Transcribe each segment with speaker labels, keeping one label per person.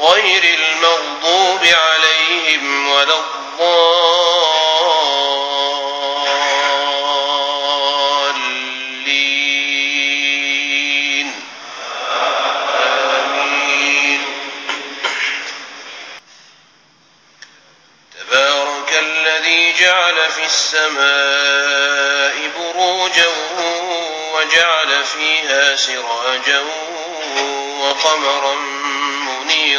Speaker 1: غير المغضوب عليهم ولا الضالين. آمين. تبارك الذي جعل في السماء بروجا وجعل فيها سراجا وقمرا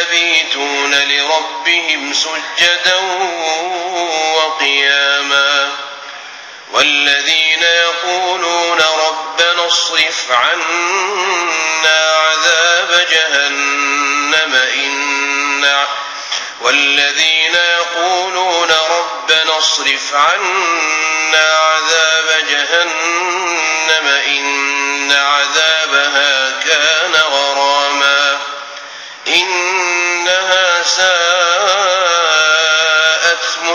Speaker 1: يبيتون لربهم سجدا وقياما والذين يقولون ربنا اصرف عنا عذاب جهنم إن والذين يقولون ربنا اصرف عنا عذاب جهنم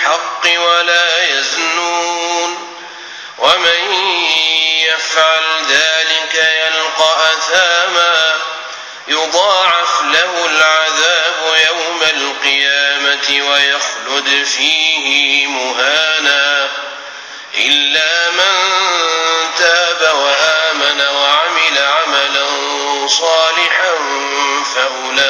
Speaker 1: بالحق ولا يزنون ومن يفعل ذلك يلقى أثاما يضاعف له العذاب يوم القيامة ويخلد فيه مهانا إلا من تاب وآمن وعمل عملا صالحا فأولئك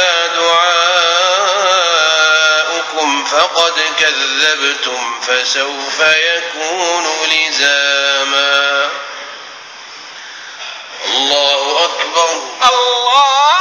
Speaker 1: فقد كذبتم فسوف يكون لزاما. الله أكبر.
Speaker 2: الله